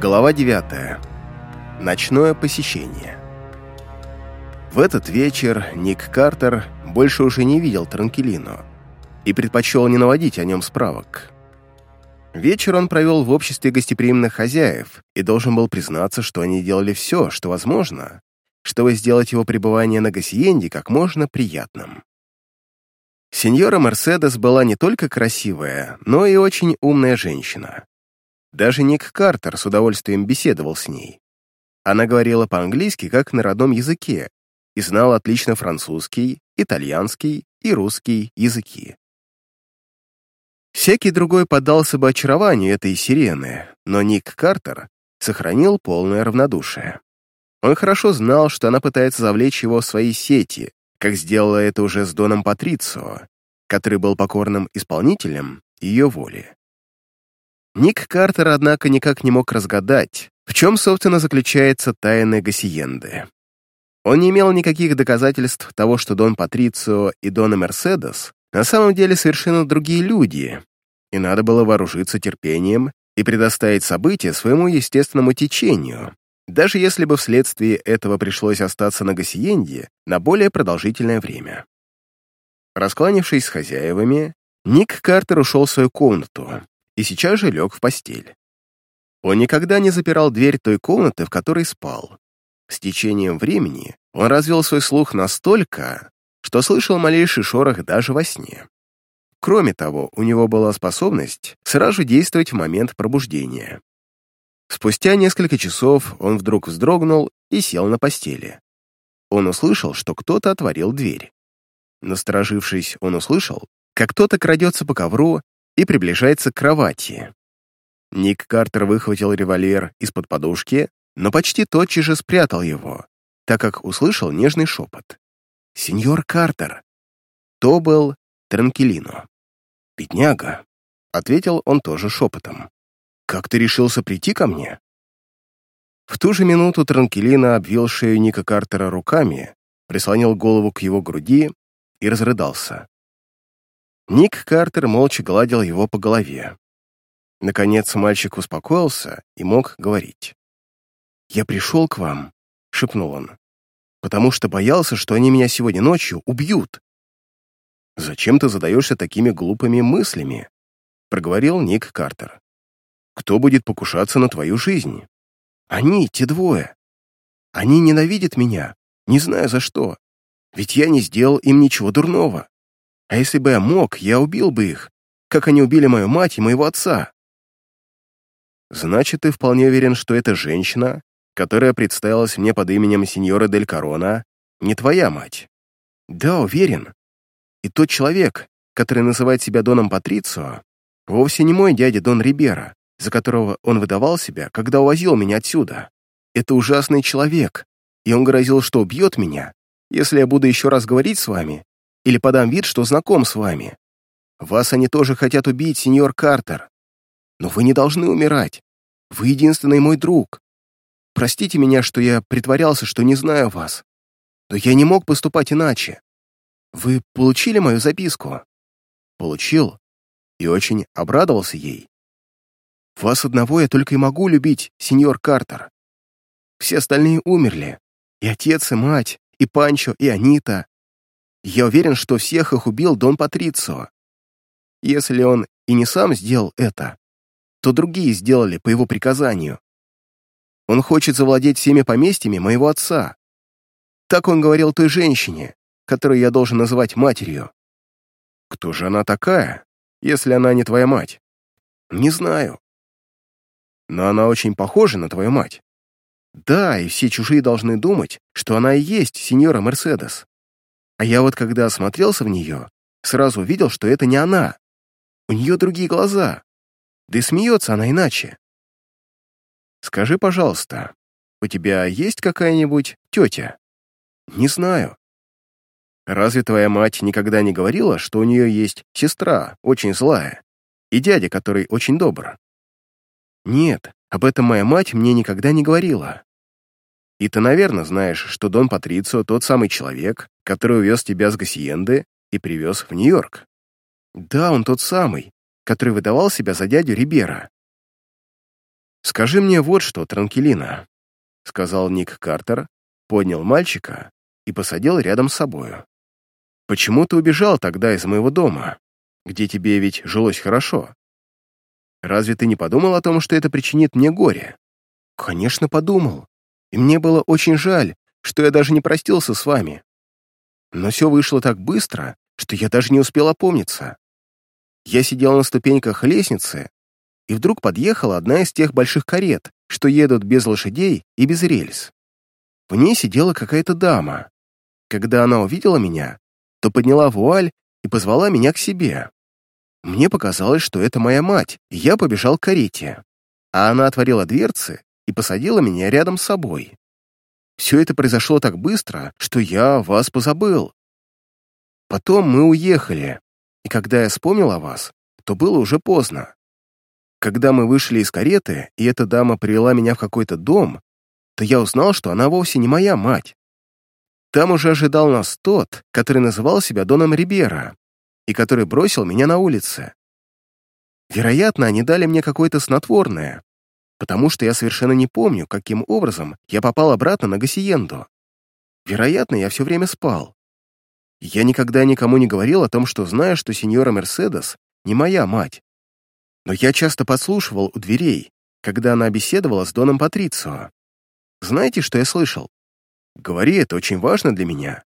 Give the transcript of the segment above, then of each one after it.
Глава 9. Ночное посещение. В этот вечер Ник Картер больше уже не видел Транкелино и предпочел не наводить о нем справок. Вечер он провел в обществе гостеприимных хозяев и должен был признаться, что они делали все, что возможно, чтобы сделать его пребывание на Гассиенде как можно приятным. Сеньора Мерседес была не только красивая, но и очень умная женщина. Даже Ник Картер с удовольствием беседовал с ней. Она говорила по-английски как на родном языке и знала отлично французский, итальянский и русский языки. Всякий другой поддался бы очарованию этой сирены, но Ник Картер сохранил полное равнодушие. Он хорошо знал, что она пытается завлечь его в свои сети, как сделала это уже с Доном Патрицио, который был покорным исполнителем ее воли. Ник Картер, однако, никак не мог разгадать, в чем, собственно, заключается тайна Гассиенды. Он не имел никаких доказательств того, что Дон Патрицио и Дона Мерседес на самом деле совершенно другие люди, и надо было вооружиться терпением и предоставить события своему естественному течению, даже если бы вследствие этого пришлось остаться на Гассиенде на более продолжительное время. Раскланившись с хозяевами, Ник Картер ушел в свою комнату, и сейчас же лег в постель. Он никогда не запирал дверь той комнаты, в которой спал. С течением времени он развел свой слух настолько, что слышал малейший шорох даже во сне. Кроме того, у него была способность сразу действовать в момент пробуждения. Спустя несколько часов он вдруг вздрогнул и сел на постели. Он услышал, что кто-то отворил дверь. Насторожившись, он услышал, как кто-то крадется по ковру и приближается к кровати. Ник Картер выхватил револьвер из-под подушки, но почти тотчас же спрятал его, так как услышал нежный шепот. «Сеньор Картер!» То был Транкелино. «Бедняга!» — ответил он тоже шепотом. «Как ты решился прийти ко мне?» В ту же минуту Транкелино обвил шею Ника Картера руками, прислонил голову к его груди и разрыдался. Ник Картер молча гладил его по голове. Наконец мальчик успокоился и мог говорить. «Я пришел к вам», — шепнул он, «потому что боялся, что они меня сегодня ночью убьют». «Зачем ты задаешься такими глупыми мыслями?» — проговорил Ник Картер. «Кто будет покушаться на твою жизнь?» «Они, те двое. Они ненавидят меня, не знаю за что, ведь я не сделал им ничего дурного. А если бы я мог, я убил бы их, как они убили мою мать и моего отца. Значит, ты вполне уверен, что эта женщина, которая представилась мне под именем сеньора Дель Корона, не твоя мать? Да, уверен. И тот человек, который называет себя Доном Патрицио, вовсе не мой дядя Дон Рибера, за которого он выдавал себя, когда увозил меня отсюда. Это ужасный человек, и он грозил, что убьет меня, если я буду еще раз говорить с вами или подам вид, что знаком с вами. Вас они тоже хотят убить, сеньор Картер. Но вы не должны умирать. Вы единственный мой друг. Простите меня, что я притворялся, что не знаю вас. Но я не мог поступать иначе. Вы получили мою записку? Получил. И очень обрадовался ей. Вас одного я только и могу любить, сеньор Картер. Все остальные умерли. И отец, и мать, и Панчо, и Анита. Я уверен, что всех их убил Дон Патрицио. Если он и не сам сделал это, то другие сделали по его приказанию. Он хочет завладеть всеми поместьями моего отца. Так он говорил той женщине, которую я должен называть матерью. Кто же она такая, если она не твоя мать? Не знаю. Но она очень похожа на твою мать. Да, и все чужие должны думать, что она и есть сеньора Мерседес. А я вот когда осмотрелся в нее, сразу увидел, что это не она. У нее другие глаза. Да и смеется она иначе. Скажи, пожалуйста, у тебя есть какая-нибудь тетя? Не знаю. Разве твоя мать никогда не говорила, что у нее есть сестра, очень злая, и дядя, который очень добр? Нет, об этом моя мать мне никогда не говорила. И ты, наверное, знаешь, что Дон Патрицио тот самый человек, который увез тебя с Гассиенды и привез в Нью-Йорк. Да, он тот самый, который выдавал себя за дядю Рибера. «Скажи мне вот что, Транкелина», — сказал Ник Картер, поднял мальчика и посадил рядом с собою. «Почему ты убежал тогда из моего дома, где тебе ведь жилось хорошо? Разве ты не подумал о том, что это причинит мне горе?» «Конечно, подумал. И мне было очень жаль, что я даже не простился с вами. Но все вышло так быстро, что я даже не успел опомниться. Я сидел на ступеньках лестницы, и вдруг подъехала одна из тех больших карет, что едут без лошадей и без рельс. В ней сидела какая-то дама. Когда она увидела меня, то подняла вуаль и позвала меня к себе. Мне показалось, что это моя мать, и я побежал к карете. А она отворила дверцы и посадила меня рядом с собой. Все это произошло так быстро, что я вас позабыл. Потом мы уехали, и когда я вспомнил о вас, то было уже поздно. Когда мы вышли из кареты, и эта дама привела меня в какой-то дом, то я узнал, что она вовсе не моя мать. Там уже ожидал нас тот, который называл себя Доном Рибера, и который бросил меня на улице. Вероятно, они дали мне какое-то снотворное, потому что я совершенно не помню, каким образом я попал обратно на Гассиенду. Вероятно, я все время спал. Я никогда никому не говорил о том, что знаю, что сеньора Мерседес не моя мать. Но я часто подслушивал у дверей, когда она беседовала с Доном Патрицио. Знаете, что я слышал? Говори, это очень важно для меня.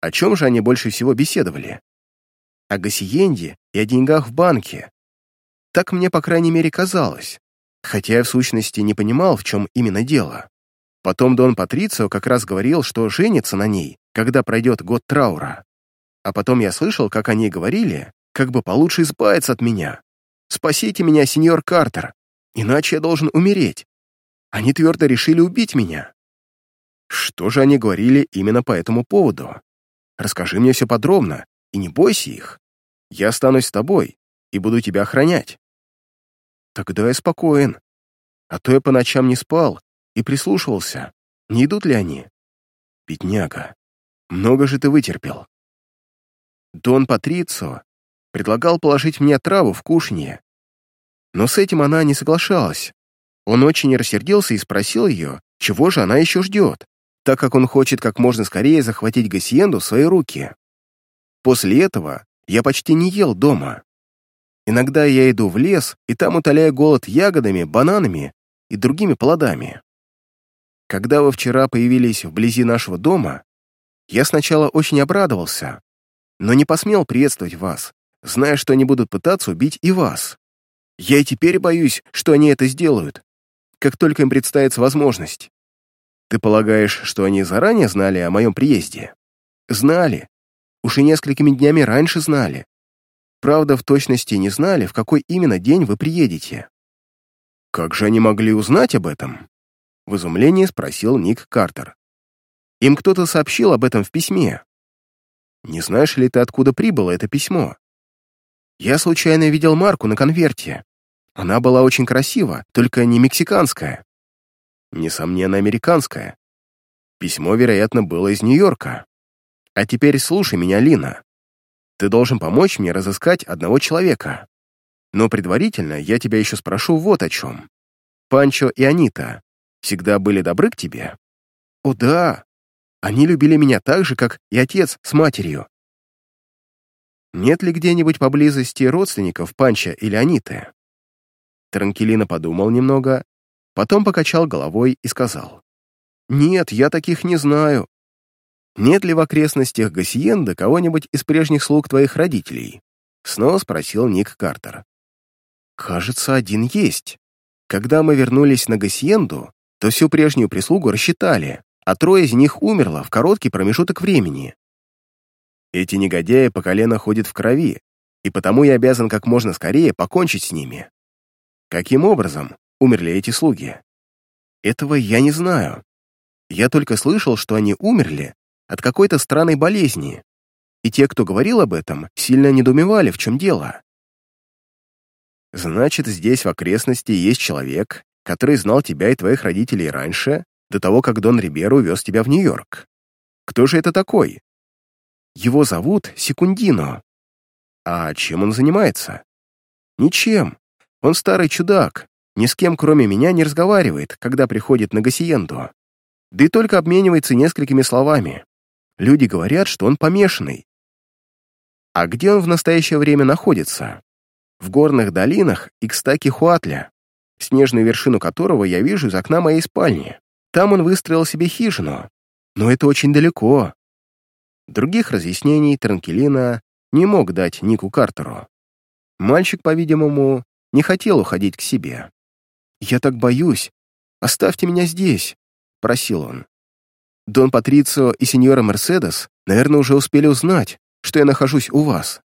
О чем же они больше всего беседовали? О Гассиенде и о деньгах в банке. Так мне, по крайней мере, казалось хотя я в сущности не понимал, в чем именно дело. Потом Дон Патрицио как раз говорил, что женится на ней, когда пройдет год траура. А потом я слышал, как они говорили, как бы получше избавиться от меня. «Спасите меня, сеньор Картер, иначе я должен умереть». Они твердо решили убить меня. Что же они говорили именно по этому поводу? Расскажи мне все подробно, и не бойся их. Я останусь с тобой и буду тебя охранять. Тогда я спокоен. А то я по ночам не спал и прислушивался, не идут ли они. Бедняга, много же ты вытерпел. Дон Патрицо предлагал положить мне траву в кушанье. Но с этим она не соглашалась. Он очень рассердился и спросил ее, чего же она еще ждет, так как он хочет как можно скорее захватить Гассиенду в свои руки. После этого я почти не ел дома. Иногда я иду в лес, и там утоляю голод ягодами, бананами и другими плодами. Когда вы вчера появились вблизи нашего дома, я сначала очень обрадовался, но не посмел приветствовать вас, зная, что они будут пытаться убить и вас. Я и теперь боюсь, что они это сделают, как только им представится возможность. Ты полагаешь, что они заранее знали о моем приезде? Знали. Уж и несколькими днями раньше знали. Правда, в точности не знали, в какой именно день вы приедете. «Как же они могли узнать об этом?» В изумлении спросил Ник Картер. «Им кто-то сообщил об этом в письме. Не знаешь ли ты, откуда прибыло это письмо? Я случайно видел марку на конверте. Она была очень красива, только не мексиканская. Несомненно, американская. Письмо, вероятно, было из Нью-Йорка. А теперь слушай меня, Лина. Ты должен помочь мне разыскать одного человека. Но предварительно я тебя еще спрошу вот о чем. Панчо и Анита всегда были добры к тебе? О, да. Они любили меня так же, как и отец с матерью. Нет ли где-нибудь поблизости родственников Панча или Аниты? Транкелина подумал немного, потом покачал головой и сказал. «Нет, я таких не знаю. «Нет ли в окрестностях Гассиенда кого-нибудь из прежних слуг твоих родителей?» Снова спросил Ник Картер. «Кажется, один есть. Когда мы вернулись на Гассиенду, то всю прежнюю прислугу рассчитали, а трое из них умерло в короткий промежуток времени. Эти негодяи по колено ходят в крови, и потому я обязан как можно скорее покончить с ними. Каким образом умерли эти слуги? Этого я не знаю. Я только слышал, что они умерли от какой-то странной болезни, и те, кто говорил об этом, сильно недоумевали, в чем дело. Значит, здесь в окрестности есть человек, который знал тебя и твоих родителей раньше, до того, как Дон Риберо увез тебя в Нью-Йорк. Кто же это такой? Его зовут Секундино. А чем он занимается? Ничем. Он старый чудак, ни с кем, кроме меня, не разговаривает, когда приходит на Гассиенду. Да и только обменивается несколькими словами. Люди говорят, что он помешанный. А где он в настоящее время находится? В горных долинах Икстаки-Хуатля, снежную вершину которого я вижу из окна моей спальни. Там он выстроил себе хижину. Но это очень далеко. Других разъяснений Транкелина не мог дать Нику Картеру. Мальчик, по-видимому, не хотел уходить к себе. «Я так боюсь. Оставьте меня здесь», — просил он. «Дон Патрицио и сеньора Мерседес, наверное, уже успели узнать, что я нахожусь у вас.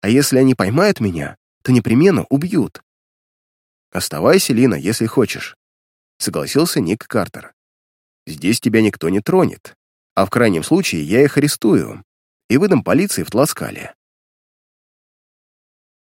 А если они поймают меня, то непременно убьют». «Оставайся, Лина, если хочешь», — согласился Ник Картер. «Здесь тебя никто не тронет, а в крайнем случае я их арестую и выдам полиции в Тласкале.